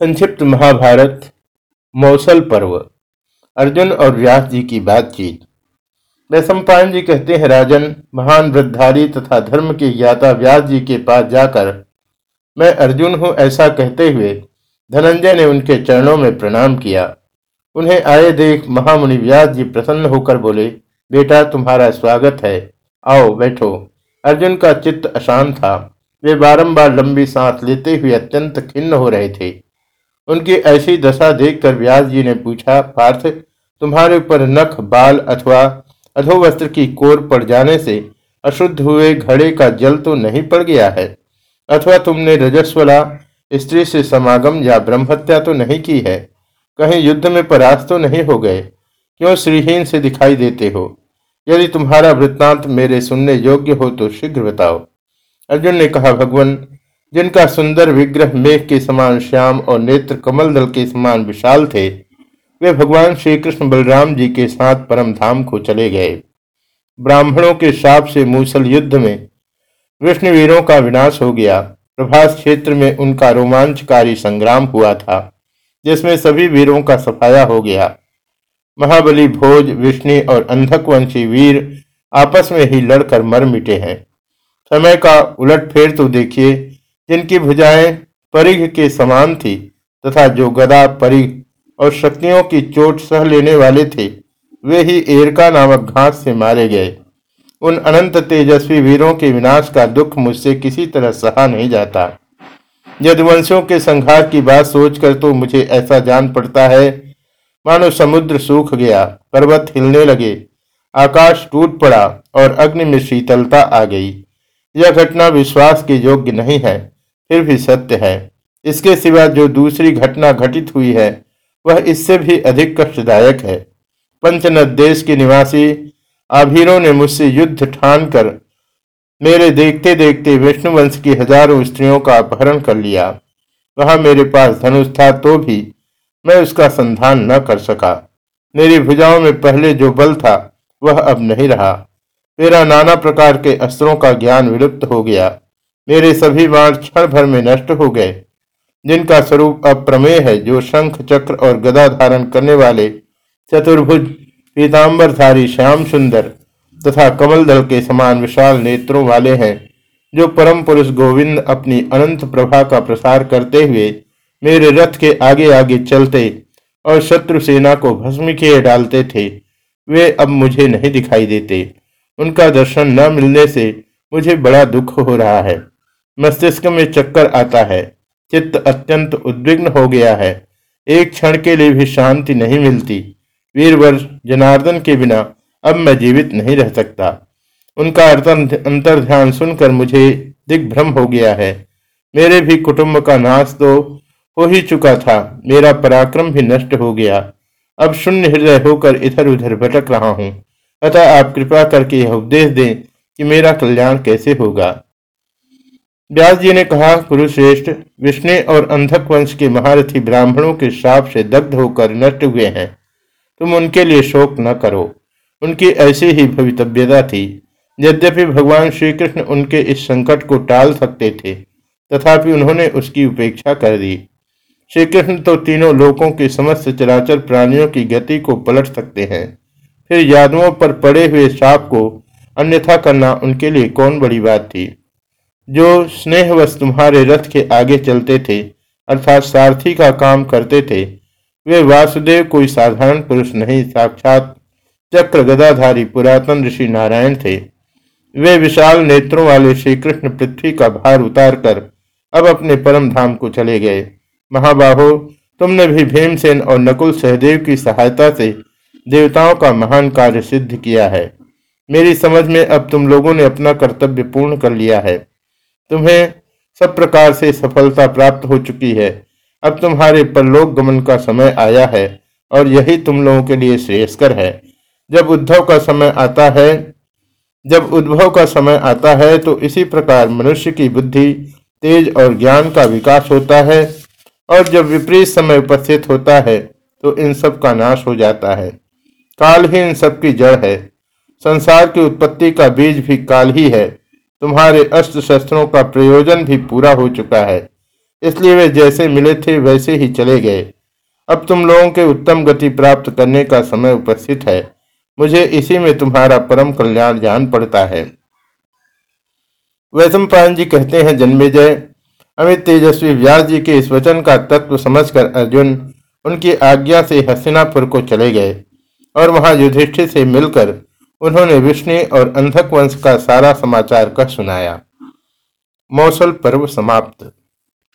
संक्षिप्त महाभारत, मौसल पर्व, अर्जुन और व्यास जी की बातचीत। वैशंपायन जी कहते हैं, राजन, महान वृद्धारी तथा धर्म के ज्ञाता व्यास जी के पास जाकर, मैं अर्जुन हूँ ऐसा कहते हुए धनंजय ने उनके चरणों में प्रणाम किया। उन्हें आए देख महामुनि व्यास जी प्रसन्न होकर बोले, बेटा, तुम्हारा स्वागत है। आओ, बैठो अर्जुन का चित्त अशांत था। वे बारंबार लंबी सांस लेते हुए अत्यंत खिन्न हो रहे थे। उनकी ऐसी दशा देखकर व्यास जी ने पूछा, पार्थ, तुम्हारे ऊपर नख, बाल अथवा अधोवस्त्र की कोर पड़ जाने से अशुद्ध हुए घड़े का जल तो नहीं पड़ गया है? अथवा तुमने रजस्वला, स्त्री से समागम या ब्रह्मत्या तो नहीं की है? कहीं युद्ध में परास्त तो नहीं हो गए? क्यों श्रीहीन से दिखाई देते हो? यदि तुम्हारा वृत्तांत मेरे सुनने योग्य हो तो शीघ्र बताओ। अर्जुन ने कहा, भगवान जिनका सुंदर विग्रह मेघ के समान श्याम और नेत्र कमल दल के समान विशाल थे, वे भगवान श्री कृष्ण बलराम जी के साथ परम धाम को चले गए। ब्राह्मणों के शाप से मूसल युद्ध में विष्णुवीरों का विनाश हो गया। प्रभास क्षेत्र में उनका रोमांचकारी संग्राम हुआ था, जिसमें सभी वीरों का सफाया हो गया। महाबली भोज, विष्णु और अंधकवंशी वीर आपस में ही लड़कर मर मिटे हैं। समय का उलट फेर तो देखिए जिनकी भुजाएँ परिघ के समान थी तथा जो गदा परिघ और शक्तियों की चोट सह लेने वाले थे, वे ही एरका नामक घास से मारे गए। उन अनंत तेजस्वी वीरों के विनाश का दुख मुझसे किसी तरह सहा नहीं जाता। यदुवंशों के संघार की बात सोचकर तो मुझे ऐसा जान पड़ता है। मानो समुद्र सूख गया, पर्वत हिलने लगे, आकाश टूट पड़ा और अग्नि में शीतलता आ गई। यह घटना विश्वास के योग्य नहीं है। फिर भी सत्य है। इसके सिवा जो दूसरी घटना घटित हुई है, वह इससे भी अधिक कष्टदायक है। पंचनद देश के निवासी आभीरों ने मुझसे युद्ध ठान कर मेरे देखते देखते विष्णुवंश की हज़ारों स्त्रियों का अपहरण कर लिया। वहाँ मेरे पास धनुष था तो भी मैं उसका संधान न कर सका। मेरी भुजाओं में पहले जो बल था, वह अब नहीं रहा। मेरा नाना प्रकार के अस्त्रों का ज्ञान विलुप्त हो गया। मेरे सभी बाण क्षण भर में नष्ट हो गए। जिनका स्वरूप अप्रमेय है, जो शंख, चक्र और गदा धारण करने वाले चतुर्भुज, पीताम्बरधारी, श्याम सुंदर तथा कमल दल के समान विशाल नेत्रों वाले हैं, जो परम पुरुष गोविंद अपनी अनंत प्रभा का प्रसार करते हुए मेरे रथ के आगे आगे चलते और शत्रु सेना को भस्मी किए डालते थे। वे अब मुझे नहीं दिखाई देते। उनका दर्शन न मिलने से मुझे बड़ा दुख हो रहा है। मस्तिष्क में चक्कर आता है। चित्त अत्यंत उद्विग्न हो गया है। एक क्षण के लिए भी शांति नहीं मिलती। वीरवर जनार्दन के बिना अब मैं जीवित नहीं रह सकता। उनका अंतर ध्यान सुनकर मुझे दिग्भ्रम हो गया है। मेरे भी कुटुंब का नाश तो हो ही चुका था। मेरा पराक्रम भी नष्ट हो गया। अब शून्य हृदय होकर इधर उधर भटक रहा हूँ। अतः आप कृपा करके यह उपदेश दें कि मेरा कल्याण कैसे होगा। व्यास जी ने कहा, कुरुश्रेष्ठ, विष्णु और अंधक वंश के महारथी ब्राह्मणों के श्राप से दग्ध होकर नष्ट हुए हैं। तुम उनके लिए शोक न करो। उनकी ऐसी ही भवितव्यता थी। यद्यपि भगवान श्री कृष्ण उनके इस संकट को टाल सकते थे, तथापि उन्होंने उसकी उपेक्षा कर दी। श्री कृष्ण तो तीनों लोकों के समस्त चराचर प्राणियों की गति को पलट सकते हैं। फिर यादवों पर पड़े हुए श्राप को अन्यथा करना उनके लिए कौन बड़ी बात थी? जो स्नेहवश तुम्हारे रथ के आगे चलते थे, अर्थात सारथी का काम करते थे, वे वासुदेव कोई साधारण पुरुष नहीं, साक्षात चक्र गदाधारी पुरातन ऋषि नारायण थे। वे विशाल नेत्रों वाले श्री कृष्ण पृथ्वी का भार उतार कर अब अपने परम धाम को चले गए। महाबाहो, तुमने भी भीमसेन और नकुल सहदेव की सहायता से देवताओं का महान कार्य सिद्ध किया है। मेरी समझ में अब तुम लोगों ने अपना कर्तव्य पूर्ण कर लिया है। तुम्हें सब प्रकार से सफलता प्राप्त हो चुकी है। अब तुम्हारे परलोक गमन का समय आया है और यही तुम लोगों के लिए श्रेयस्कर है। जब उद्धव का समय आता है, जब उद्भव का समय आता है तो इसी प्रकार मनुष्य की बुद्धि, तेज और ज्ञान का विकास होता है और जब विपरीत समय उपस्थित होता है तो इन सब का नाश हो जाता है। काल ही इन सब की जड़ है। संसार की उत्पत्ति का बीज भी काल ही है। तुम्हारे अस्त्र शस्त्रों का प्रयोजन भी पूरा हो चुका है। इसलिए वे जैसे मिले थे, वैसे ही चले गए। अब तुम लोगों के उत्तम गति प्राप्त करने का समय उपस्थित है। मुझे इसी में तुम्हारा परम कल्याण जान पड़ता है। वैशंपायन जी कहते हैं, जन्मेजय। अमित तेजस्वी व्यास जी के इस वचन का तत्व समझकर अर्जुन उनकी आज्ञा से हस्तिनापुर को चले गए और वहाँ युधिष्ठिर से मिलकर उन्होंने विष्णु और अंधक वंश का सारा समाचार कह सुनाया। मौसल पर्व समाप्त।